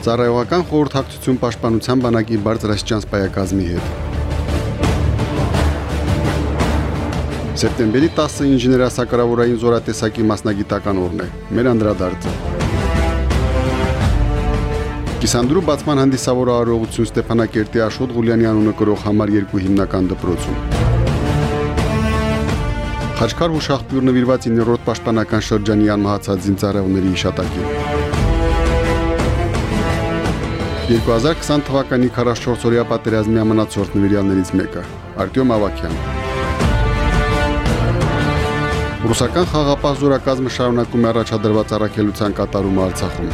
Ծառայողական խորհրդակցություն պաշտպանության բանակի բարձրաստիճան սպայակազմի հետ։ Սեպտեմբերի 10-ը ինժեներասակրավորային զորատեսակի մասնագիտական օրն է։ Մեր անդրադարձը։ Կիսանդրու բացման հանդիսավոր արարողություն Ստեփանակերտի Աշոտ Ղուլյանի անունը կրող համար 2 հիմնական դպրոցում։ Խաչքար հուշախտուր նվիրված 9-րդ պաշտպանական շրջանի անմահացած զինծառայողների հիշատակին։ 2020 թվականի 44-օրյա պատերազմի ամնացորդ նվիրյալներից մեկը Արտյոմ Ավակյան։ Ռուսական խաղապահ զորակազմը շարունակում է առաջադրված առաքելության կատարումը Արցախում։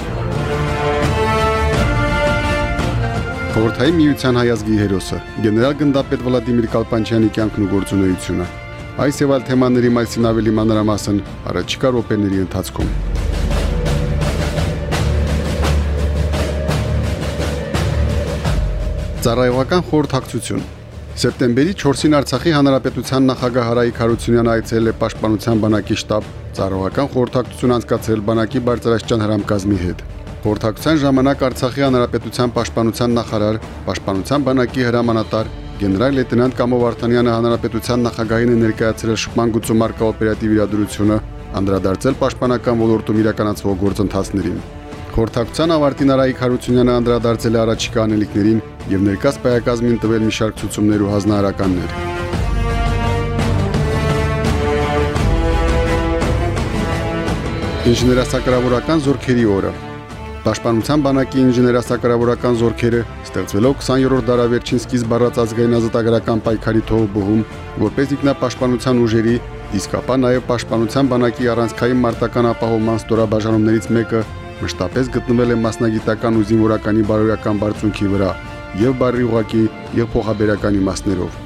Խորհրդային միության հայազգի հերոսը գեներալ գնդապետ Վլադիմիր Կալպանչյանի կյանքն ու գործունեությունը Այս եւ այլ թեմաների մասին ավելի մանրամասն առաջիկա րոպեների ընթացքում։ Ծառայողական խորհրդակցություն Սեպտեմբերի 4-ին Արցախի Հանրապետության նախագահ Հարայիկ Հարությունյանը այցելել է Պաշտպանության բանակի շտաբ, ծառայողական խորհրդակցություն անցկացրել բանակի բարձրաստիճան հրամկազմի հետ։ Խորհրդակցության ժամանակ Արցախի Հանրապետության Պաշտպանության նախարար, Պաշտպանության բանակի հրամանատար Գեներալ լեյտենանտ Կամո Վարդանյանը հանրապետության նախագահին է ներկայացրել շփման գծում արկա օպերատիվ իրադրությունը, անդրադարձել պաշտպանական ոլորտում իրականացվող գործընթացներին։ Խորհրդակցության ավարտին Արայիկ Հարությունյանը անդրադարձել է առաջիկա անելիքներին եւ ներկա սպայակազմին տվել մի շարք ցուցումներ ու հանձնարարականներ։ Ինժեներասակրավորական զորքերի օրը Պաշտպանության բանակի ինժեներասակրավորական զորքերը ստեղծվելով 20-րդ դարավերջին սկիզբ առած ազգային ազատագրական պայքարի թողբուհում, որպես ինքնապաշտպանության ուժերի, իսկ ապա նաև պաշտպանության բանակի առանցքային մարտական ապահովման ստորաբաժանումներից մեկը մշտապես գտնվել է մասնագիտական ու զինվորականի բարոյական բարձունքի վրա եւ բարի ուղակի եւ փոխաբերական իմաստներով։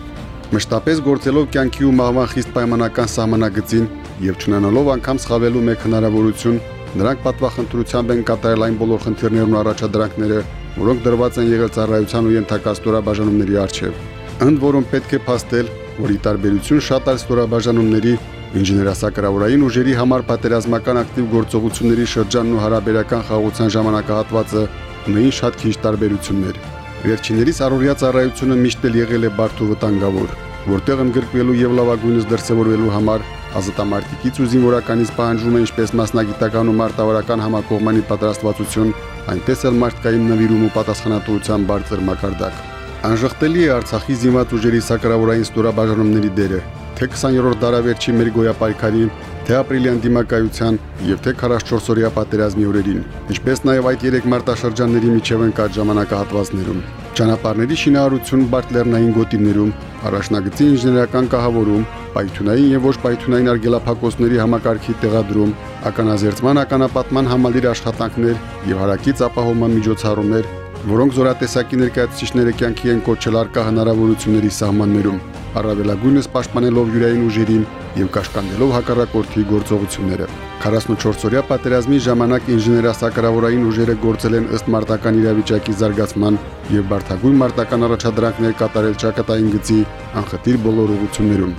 Մշտապես գործելով կյանքի ու մահվան խիստ պայմանական սահմանագծին եւ չունենալով անգամ սխալվելու մեկ հնարավորություն Նրանք պատվախնդրությամբ են կատարել այն բոլոր խնդիրներն ու առաջադրանքները, որոնք դրված են եղել ծառայության ու ենթակա ստորաբաժանումների արչև։ Ընդ որում պետք է փաստել, որ ի տարբերություն շատ այլ ստորաբաժանումների ինժեներասակրավորային ուժերի համար պատերազմական ակտիվ գործողությունների շրջանն ու հարաբերական խաղաղության ժամանակահատվածը ունեին շատ քիչ տարբերություններ։ Վերջիններիս առօրյա ծառայությունը միշտ էլ եղել է բարդ ու վտանգավոր, որտեղ ընդգրկվելու եւ լավագույնս դրսեւորվելու համար ազատամարտիկից ու զինվորականից պահանջում է ինչպես մասնագիտական ու մարտավարական համակողմանի պատրաստվածություն, այնպես էլ մարդկային նվիրում ու պատասխանատվության բարձր մակարդակ։ Անժխտելի է Արցախի զինված ուժերի սակրավորային ստորաբաժանումների դերը, թե 20-րդ դարավերջի մեր գոյապայքարի, թե ապրիլյան դիմակայության եւ թե 44-օրյա պատերազմի օրերին, ինչպես նաեւ այդ 3 մարտաշրջանների միջև ընկած ժամանակահատվածներում։ Ճանապարհների շինարարություն Բարտլերնային գոտիներում, առաջնագծի ինժեներական կահավորում, պայթյունային եւ ոչ պայթյունային արգելափակոսների համակարգի տեղադրում, ականազերծման ականապատման համալիր աշխատանքներ եւ հարակից ապահովման միջոցառումներ, որոնք զորատեսակի ներկայացուցիչները կյանքի են կոչել արկա հնարավորությունների սահմաններում, առավելագույնս պաշտպանելով յուրային ուժերին եւ կաշկանդելով հակառակորդի գործողությունները։ 44-օրյա պատերազմի ժամանակ ինժեներասակրավորային ուժերը գործել են ըստ մարտական իրավիճակի զարգացման եւ բարթագույն մարտական առաջադրանքներ կատարել ճակատային գծի անխտիր բոլոր ուղություններում։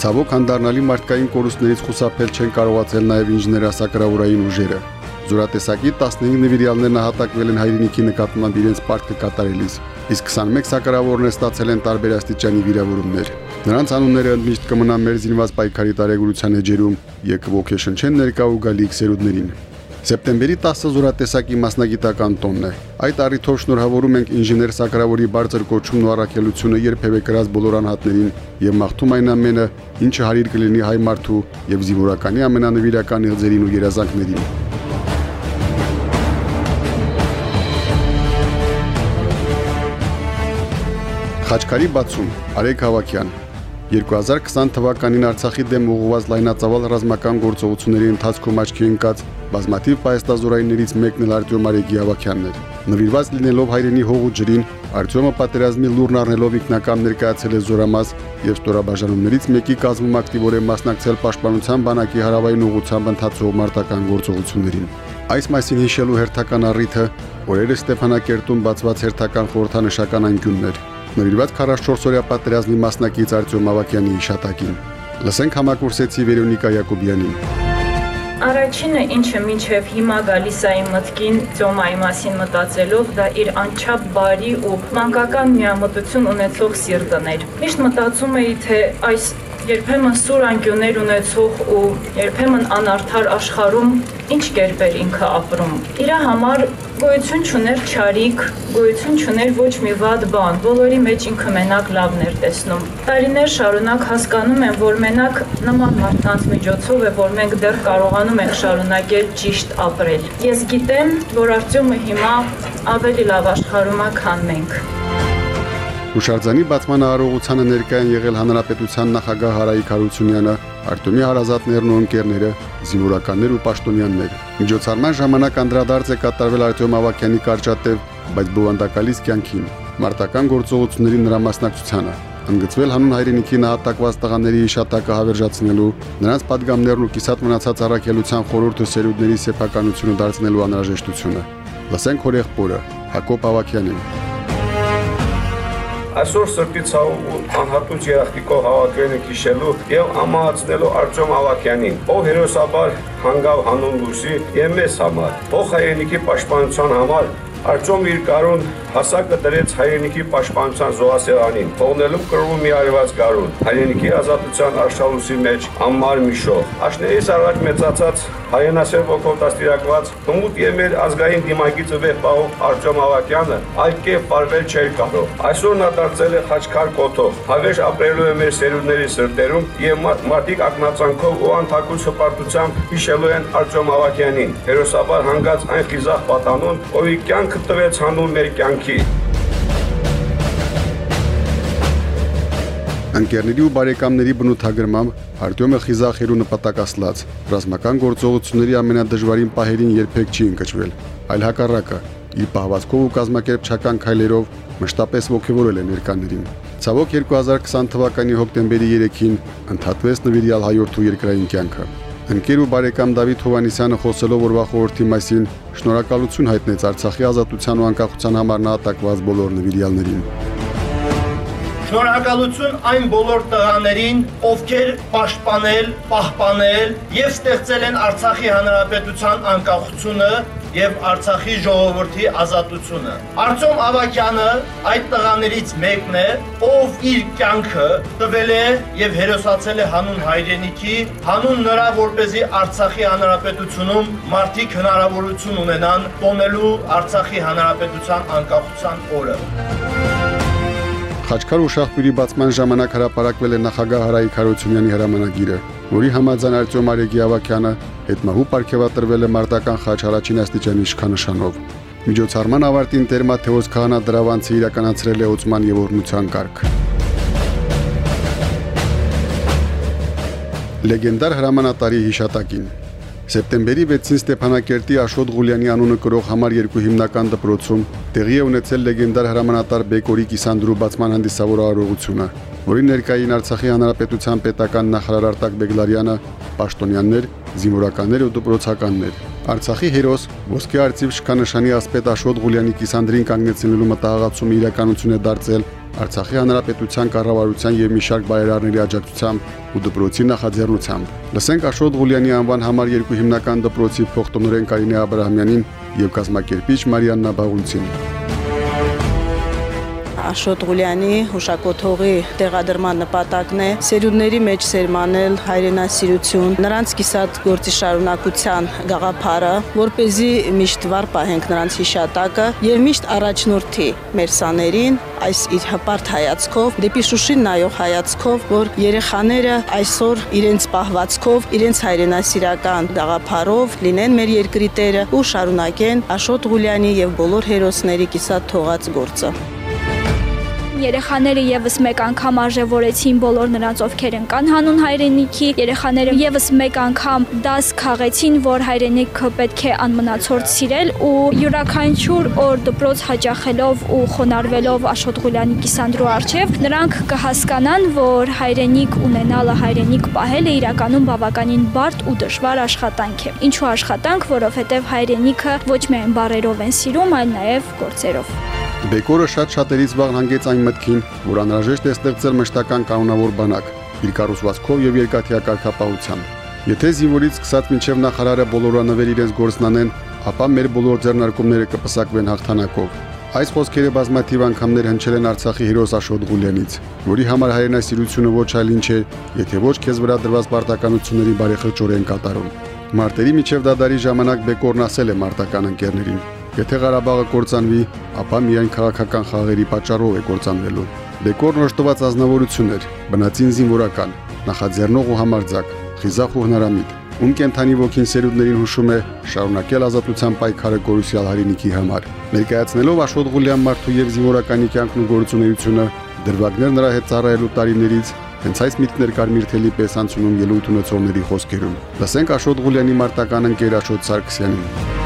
Ցավոք հանդարնալի մարդկային կորուստներից խուսափել չեն կարողացել նաև ինժեներասակրավորային ուժերը։ Զորատեսակի 15 նվիրյալներ նահատակվել են հայրենիքի նկատմամբ իրենց պարտքը կատարելիս, իսկ 21 սակրավորներ ստացել են տարբեր աստիճանի վիրավորումներ։ Նրանց անունները ընդմիշտ կմնան մեր զինված պայքարի տարեգրության էջերում եւ կողքեշնչեն ներկա ու գալիք սերունդներին։ Սեպտեմբերի 10-ը զորատեսակի մասնագիտական տոնն է։ Այդ առիթով շնորհավորում ենք ինժեներ Սակրավորի բարձր կոչումն ու առաքելությունը երբևէ կրած բոլոր անհատներին եւ մաղթում այն ամենը, ինչը հարիր կլինի հայ մարդու եւ զինվորականի ամենանվիրական իղձերին ու երազանքներին։ Խաչքարի բացում Արեգ Հավաքյան 2020 թվականին Արցախի դեմ ուղղված լայնածավալ ռազմական գործողությունների ընթացքում աչքի ընկած բազմաթիվ պայստազորայիններից մեկն էլ Արտյոմ Արեգիավակյանն էր։ Նվիրված լինելով հայրենի հող ու ջրին, Արտյոմը պատերազմի լուրն առնելով ինքնական ներկայացել է Զորամաս եւ ստորաբաժանումներից մեկի կազմում ակտիվորեն մասնակցել Պաշտպանության բանակի հարավային ուղղությամբ ընթացող մարտական գործողություններին։ Այս մասին հիշելու հերթական առիթը օրերը Ստեփանակերտում բացված հերթական խորհրդանշական անկյուններ նվիրված 44-օրյա պատերազմի մասնակից Արտյոմ Ավակյանի հիշատակին։ Լսենք համակուրսեցի Վերոնիկա Յակոբյանին։ Առաջինը, ինչը մինչև հիմա գալիս է իմ մտքին Ծոմայի մասին մտածելով, դա իր անչափ բարի ու մանկական միամտություն ունեցող սիրտն էր։ Միշտ մտածում էի, թե այս երբեմն սուր անկյուններ ունեցող ու երբեմն անարդար աշխարհում ինչ կերպ էր ինքը ապրում։ Իրա համար գոյություն չուներ ճարիք, գոյություն չուներ ոչ մի վատ բան, բոլորի մեջ ինքը մենակ լավն էր տեսնում։ Տարիներ շարունակ հասկանում եմ, որ մենակ նման մարդկանց միջոցով է, որ մենք դեռ կարողանում ենք շարունակել ճիշտ ապրել։ Ես գիտեմ, որ Արտյոմը հիմա ավելի լավ աշխարհում է, քան մենք։ Հուշարձանի բացման արարողությանը ներկայ են եղել հանրապետության նախագահ Հարայիկ Հարությունյանը, Արտյոմի հարազատներն ու ընկերները, զինվորականներ ու պաշտոնյաններ։ Միջոցառման ժամանակ անդրադարձ է կատարվել Արտյոմ Ավակյանի կարճատև, բայց բովանդակալից կյանքին, մարտական գործողությունների նրա մասնակցությանը ընդգծվել հանուն հայրենիքի նահատակված տղաների հիշատակը հավերժացնելու, նրանց падգամներն ու կիսատ մնացած առաքելության խորհուրդը սերունդների սեփականությունը դարձնելու անհրաժեշտությունը։ Լսենք հորեղբորը Հակոբ Ավակյանին։ Այսօր սրտի ցավում ու անհատուց երախտիկով հավաքվել ենք հիշելու եւ ամահացնելու Արտյոմ Ավակյանին, ով հերոսաբար հանգավ հանուն լույսի եւ մեզ համար, ող հայրենիքի պաշտպանության համար Արտյոմ իր կարուն հասակը դրեց հայրենիքի պաշտպանության զոհասերանին, թողնելով կրվում մի արևած գարուն, հայրենիքի ազատության արշալուսի մեջ ամմար մի շող։ Աշներից առաջ մեծացած հայրենասեր ոգով դաստիարակված հմուտ եւ մեր ազգային դիմագիծը վեհ պահող Արտյոմ Ավակյանը այլ կերպ բարվել չէր կարող։ Այսօր նա դարձել է խաչքար կոթով, հավերժ ապրելու է մեր սերունդների սրտերում եւ մարդիկ ակնածանքով ու անթակուց հպարտությամբ հիշելու են Արտյոմ Ավակյանին, հերոսաբար հանգած այն խիզախ պատանուն, ով իր կյանքը տվեց հանուն մեր կյանքի կյանքի։ Անկերների ու բարեկամների բնութագրմամբ Արտյոմը խիզախերու նպատակասլաց. ռազմական գործողությունների ամենադժվարին պահերին երբեք չի ընկճվել, այլ հակառակը իր պահվածքով ու կազմակերպչական քայլերով մշտապես ողջորել է ներկաներին։ Ցավոք 2020 թվականի հոկտեմբերի 3-ին ընդհատվեց նվիրյալ հայորդու երկրային կյանքը։ Ընկեր ու բարեկամ Դավիթ Հովանիսյանը խոսելով օրվա խորհրդի մասին շնորհակալություն հայտնեց Արցախի ազատության ու անկախության համար նահատակված բոլոր նվիրյալներին։ Շնորհակալություն այն բոլոր տղաներին, ովքեր պաշտպանել, պահպանել եւ ստեղծել են Արցախի հանրապետության անկախությունը եւ Արցախի ժողովրդի ազատությունը։ Արտյոմ Ավակյանը այդ տղաներից մեկն է, ով իր կյանքը տվել է եւ հերոսացել է հանուն հայրենիքի, հանուն նրա, որ เป զի Արցախի հանրապետությունում մարդիկ հնարավորություն ունենան տոնելու Արցախի հանրապետության անկախության օրը։ Խաչքար ու շախբյուրի բացման ժամանակ հրապարակվել է նախագահ Հարայիկ Հարությունյանի հրամանագիրը, որի համաձայն Արտյոմ Արեգի Ավակյանը հետմահու ապարգևատրվել է մարտական խաչ առաջին աստիճանի իշխանանշանով։ Միջոցառման ավարտին Տեր Մաթեոս Քահանա դրավանցը իրականացրել է օծման եւ օրնության կարգ։ Լեգենդար հրամանատարի հիշատակին Սեպտեմբերի 6-ին Ստեփանակերտի Աշոտ Ղուլյանի անունը կրող համար 2 հիմնական դպրոցում տեղի է ունեցել լեգենդար հրամանատար Բեկորի Կիսանդրու բացման հանդիսավոր արարողությունը, որին ներկային Արցախի Հանրապետության պետական նախարար Արտակ Բեգլարյանը, պաշտոնյաններ, զինվորականներ ու դպրոցականներ։ Արցախի հերոս ոսկե արծիվ շքանշանի ասպետ Աշոտ Ղուլյանի Կիսանդրին կանգնեցնելու մտահղացումը իրականություն է դարձել Արցախի Հանրապետության կառավարության եւ մի շարք բայրարների աջակցությամբ ու դպրոցի նախաձեռնությամբ։ Լսենք Աշոտ Ղուլյանի անվան համար երկու հիմնական դպրոցի փոխտնօրեն Կարինե Աբ รา համյանին եւ կազմակերպիչ Մարիաննա Բաղունցին։ Աշոտ Ղուլյանի հուշակոթողի տեղադրման նպատակն է սերունդների մեջ սերմանել հայրենասիրություն, նրանց կիսատ գործի շարունակության գաղափարը, որ เป զի միշտ վառ պահենք նրանց հիշատակը եւ միշտ առաջնորդի մեր սաներին այս իր հպարտ հայացքով, դեպի Շուշին նայող հայացքով, որ երեխաները այսօր իրենց պահվածքով, իրենց հայրենասիրական գաղափարով լինեն մեր երկրի տերը ու շարունակեն Աշոտ Ղուլյանի եւ բոլոր հերոսների կիսատ թողած գործը։ Երեխաները եւս մեկ անգամ արժևորեցին բոլոր նրանց, ովքեր ընկան հանուն հայրենիքի։ Երեխաները եւս մեկ անգամ դաս քաղեցին, որ հայրենիքը պետք է անմնացորդ սիրել ու յուրաքանչյուր օր դպրոց հաճախելով ու խոնարհվելով Աշոտ Ղուլյանի կիսանդրու արչև, նրանք կհասկանան, որ հայրենիք ունենալը, հայրենիք պահելը իրականում բավականին բարդ ու դժվար աշխատանք է։ Ինչու աշխատանք, որովհետև հայրենիքը ոչ միայն բարերով են սիրում, այլ նաև գործերով։ Բեկորը շատ շատերից վաղ հանգեց այն մտքին, որ անհրաժեշտ է ստեղծել մշտական կանոնավոր բանակ, իր կառուցվածքով եւ երկաթյա կարգապահությամբ։ Եթե զինվորից սկսած մինչև նախարարը բոլորանվեր իրենց գործնանեն, ապա մեր բոլոր ձեռնարկումները կպսակվեն հաղթանակով։ Այս խոսքերը բազմաթիվ անգամներ հնչել են Արցախի հերոս Աշոտ Ղուլյանից, որի համար հայրենասիրությունը ոչ այլ ինչ է, եթե ոչ քեզ վրա դրված պարտականությունների բարեխղճորեն կատարում։ Մարտերի միջև դադարի ժամանակ Բեկորն ասել է մարտական ընկերներին. Եթե Ղարաբաղը կործանվի, ապա միայն քաղաքական խաղերի պատճառով է կործանվելու։ Բեկորն օժտված ազնվորություն էր, բնածին զինվորական, նախաձեռնող ու համարձակ, խիզախ ու հնարամիտ, ում կենթանի ոգին սերունդներին հուշում է շարունակել ազատության պայքարը կորուսյալ հայրենիքի համար։ Ներկայացնելով Աշոտ Ղուլյան մարդու եւ զինվորականի կյանքն ու գործունեությունը, դրվագներ նրա հետ ծառայելու տարիներից Հենց այս միտքներ կարմիր թելի պես անցնում ելույթ ունեցողների խոսքերում։ Լսենք Աշոտ Ղուլյանի մարտական ընկեր Աշոտ Սարգսյանին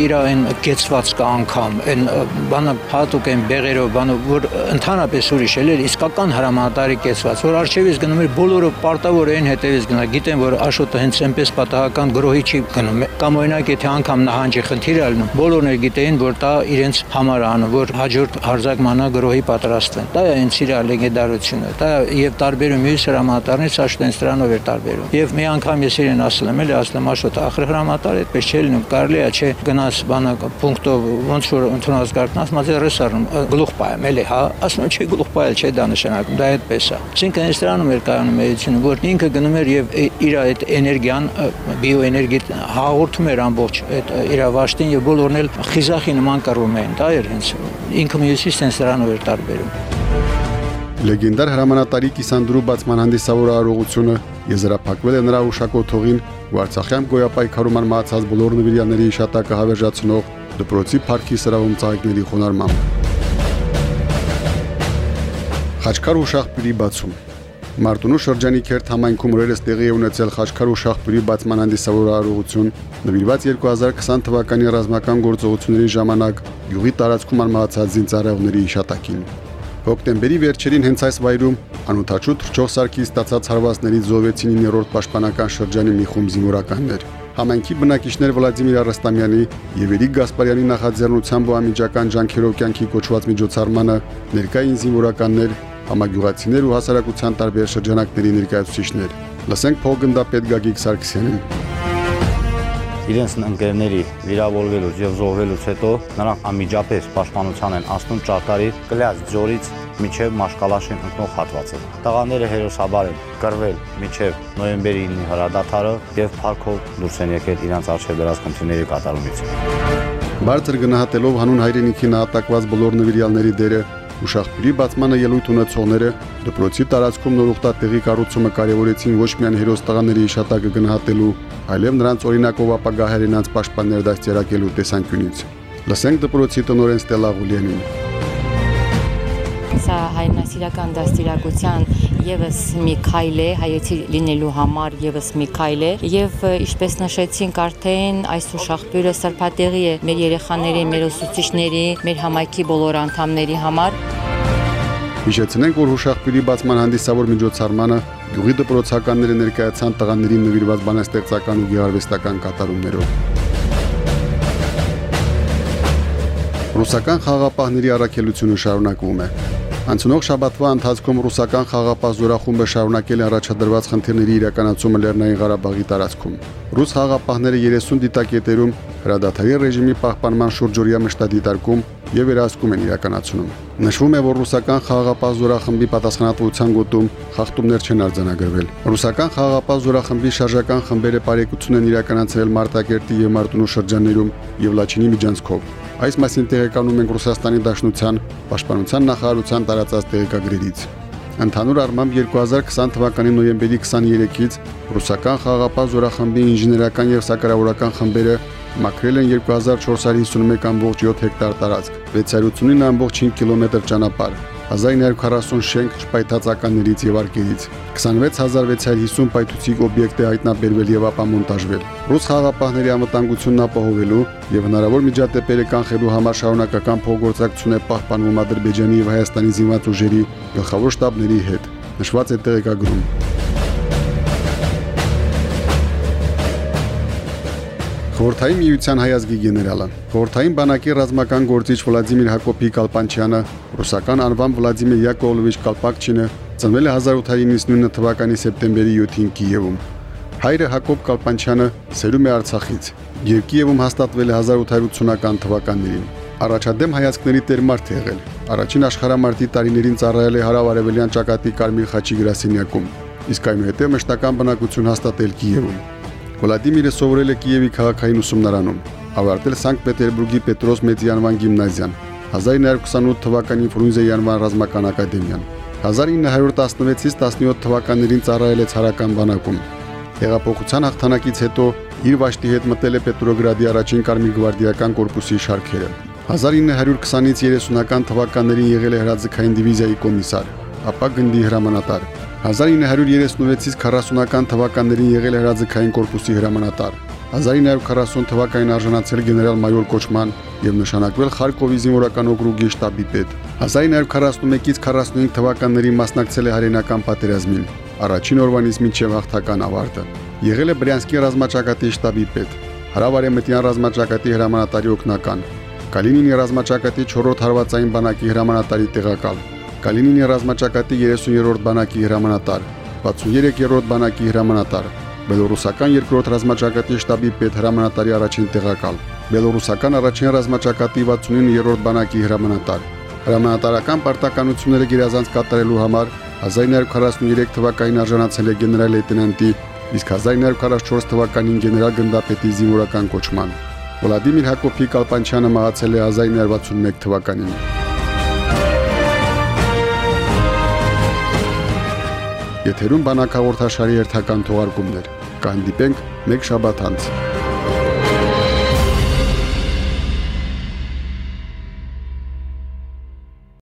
իր այն կեցված կա անգամ, այն բանը հատուկ են բեղերով, բանը որ ընդհանրապես ուրիշ էլ էր իսկական հրամանատարի կեցված, որ արժևից գնում էր բոլորը պարտավոր էին հետևից գնա։ Գիտեն, որ Աշոտը հենց այնպես պատահական գրոհի չի գնում։ Կամ օրինակ եթե անգամ նահանջի խնդիր ալնում, բոլորն էլ գիտեին, որ դա իրենց համար անում, որ հաջորդ հարձակ մանա գրոհի պատրաստվեն։ Դա է այնց իր լեգենդարությունը։ Դա եւ տարբերում մյուս հրամանատարներից Աշոտեն սրանով էր տարբերում։ Եւ մի անգամ ես իրեն ասել եմ, էլի ասել եմ Աշոտը, ախր հրամանտար այդպես չէ լինում, կարելի է չէ գնա գնաս բանը պունկտով ոնց որ ընդունած կարգնաս մազը ռեսարն գլուխ պայեմ էլի հա ասում չէ գլուխ պայել չէ դա նշանակում դա այդպես է այսինքն այս դրանում էր կայանում մեդիցինը որ ինքը գնում էր եւ իր այդ էներգիան բիոէներգիա հաղորդում էր ամբողջ այդ իր վաշտին եւ բոլորն էլ խիզախի նման կռում էին դա էր հենց ինքը մյուսից sense դրանով էր տարբերում Լեգենդար հրամանատարի Կիսանդրու բացման հանդիսավոր արարողությունը եզրափակվել է նրա ուշակոթողին ու Արցախյան գոյապայքարում արմացած բոլոր նվիրյալների հիշատակը հավերժացնող դպրոցի парքի սրավում ծաղիկների խոնարհմամբ։ Խաչքար ու շախպիրի բացում Մարտունու շրջանի քերթ համայնքում օրերս տեղի է ունեցել Խաչքար ու Շախբրի բացման հանդիսավոր արարողություն, նվիրված 2020 թվականի ռազմական գործողությունների ժամանակ յուղի տարածքում արմահացած զինծառայողների հիշատակին։ Հոկտեմբերի վերջերին հենց այս վայրում անութաչու թրջող սարքի ստացած հարվածներից զոհվեցին 9-րդ պաշտպանական շրջանի մի խումբ զինվորականներ։ Համայնքի բնակիչներ Վլադիմիր Արստամյանի եւ Էրիկ Գասպարյանի նախաձեռնությամբ ու ամիջական ջանքերով կյանքի կոչված միջոցառմանը ներկային զինվորականներ, համագյուղացիներ ու հասարակության տարբեր շրջանակների ներկայացուցիչներ։ Լսենք փոխգնդապետ Գագիկ Սարգսյանին իրենց ընկերների վիրավորվելուց եւ զոհվելուց հետո նրանք անմիջապես պաշտպանության են անցնում ճարտարի կլյաց ձորից միջև մաշկալաշին ընկնող հատվածը։ Տղաները հերոսաբար են կռվել միջև նոյեմբերի 9-ի հրադադարը եւ փառքով դուրս են եկել իրանց արժե դրած քննիների կատարումից։ Բարձր գնահատելով հանուն հայրենիքի նահատակված բոլոր նվիրյալների դերը Ուշախտուրի բացմանը ելույթ ունեցողները դպրոցի տարածքում նորուխտատեղի կառուցումը կարևորեցին ոչ միայն հերոս տղաների իշատակը գնահատելու, այլև նրանց օրինակով ապագա հայրենանց պաշտպաններ դաստիարակելու տեսանկյունից։ Լսենք դպրոցի տնօրեն Ստելա Ղուլյանին սա հայրենասիրական դաստիարակության եւս մի քայլ է հայեցի լինելու համար եւս մի քայլ է եւ ինչպես նշեցինք արդեն այս ուշախտուրը սրբատեղի է մեր երեխաների, մեր ուսուցիչների, մեր համայնքի բոլոր անդամների համար։ Հիշեցնենք, որ հուշախտուրի բացման հանդիսավոր միջոցառմանը գյուղի դպրոցականները ներկայացան տղաներին նվիրված բանաստեղծական ու գեղարվեստական կատարումներով։ Ռուսական խաղապահների առաքելությունը շարունակվում է։ Անցնող շաբաթվա ընթացքում ռուսական խաղապահ զորախումբը շարունակել է առաջադրված խնդիրների իրականացումը Լեռնային Ղարաբաղի տարածքում։ Ռուս խաղապահները 30 դիտակետերում հրադադարի ռեժիմի պահպանման շուրջօրյա մշտադիտարկում եւ վերահսկում են իրականացնում։ Նշվում է, որ ռուսական խաղապահ զորախմբի պատասխանատվության գոտում խախտումներ չեն արձանագրվել։ Ռուսական խաղապահ զորախմբի շարժական խմբերը բարեկեցություն են իրականացրել Մարտակերտի եւ Մարտունու շրջաններում եւ Լաչինի միջանցքով։ Այս մասին տեղեկանում ենք Ռուսաստանի Դաշնության Պաշտպանության նախարարության տարածած տեղեկագրերից։ Ընդհանուր առմամբ 2020 թվականի նոյեմբերի 23-ից ռուսական խաղապահ զորախմբի ինժեներական եւ սակրավորական խմբերը Մաքրել են 2451.7 հեկտար տարածք, 689.5 կիլոմետր ճանապարհ, 1940 շենք չպայթածականներից եւ արկերից 26650 պայթուցիկ օբյեկտ է հայտնաբերվել եւ ապամոնտաժվել ռուս խաղապահների անվտանգությունն ապահովելու եւ հնարավոր միջադեպերը կանխելու համար շարունակական փոխգործակցություն է պահպանվում Ադրբեջանի եւ Հայաստանի զինված ուժերի գլխավոր շտաբների հետ նշված է տեղեկագրում Խորթային միության հայազգի գեներալը Խորթային բանակի ռազմական գործիչ Վլադիմիր Հակոբի Կալպանչյանը ռուսական անվան Վլադիմիր Յակովլովիչ Կալպակչինը ծնվել է 1899 թվականի սեպտեմբերի 7-ին Կիևում։ Հայրը Հակոբ Կալպանչյանը սերում է Արցախից եւ Կիևում հաստատվել է 1880-ական թվականներին։ Առաջադեմ հայացքների տերմարտ է եղել։ Առաջին աշխարհամարտի տարիներին ծառայել է հարավարևելյան ճակատի Կարմիր խաչի գրասենյակում, իսկ այնուհետև մշտական բնակություն հաստատել Կիևում։ Վլադիմիրը սովորել է Կիևի քաղաքային ուսումնարանում, ավարտել Սանկտ Պետերբուրգի Պետրոս Մեծյանվան գիմնազիան, 1928 թվականին Ֆրունզեի անվան ռազմական ակադեմիան։ 1916-ից 17 թվականներին ծառայել է ցարական բանակում։ Հեղափոխության հաղթանակից հետո իր վաշտի հետ մտել է Պետրոգրադի առաջին կարմիր գվարդիական կորպուսի շարքերը։ 1920-ից 30-ական թվականներին եղել է հրաձգային դիվիզիայի կոմիսար, ապա գնդի հրամանատար։ 1936-ից 40-ական թվականներին եղել հրաձգային կորպուսի հրամանատար։ 1940 թվականին արժանացել գեներալ-մայոր կոչման եւ նշանակվել Խարկովի զինվորական օկրուգի շտաբի պետ։ 1941-ից 45 թվականներին մասնակցել է հայրենական պատերազմին, առաջին օրվանից մինչև հաղթական ավարտը։ Եղել է Բրյանսկի ռազմաճակատի շտաբի պետ, Հարավարեմտյան ռազմաճակատի հրամանատարի օգնական, Կալինինի ռազմաճակատի 4-րդ հարվածային բանակի հրամանատարի տեղակալ, Կալինինի ռազմաճակատի 30-րդ բանակի հրամանատար, 63-րդ բանակի հրամանատար, Բելոռուսական երկրորդ ռազմաճակատի շտաբի պետ հրամանատարի առաջին տեղակալ, Բելոռուսական առաջին ռազմաճակատի 69-րդ բանակի հրամանատար։ Հրամանատարական պարտականությունները գերազանց կատարելու համար 1943 թվականին արժանացել է գեներալ լեյտենանտի, իսկ 1944 թվականին գեներալ գնդապետի զինվորական կոչման։ Վլադիմիր Հակոբի Կալպանչյանը մահացել է 1961 թվականին։ Եթերում բանակաղորդաշարի հերթական թողարկումներ։ Կհանդիպենք մեկ շաբաթ անց։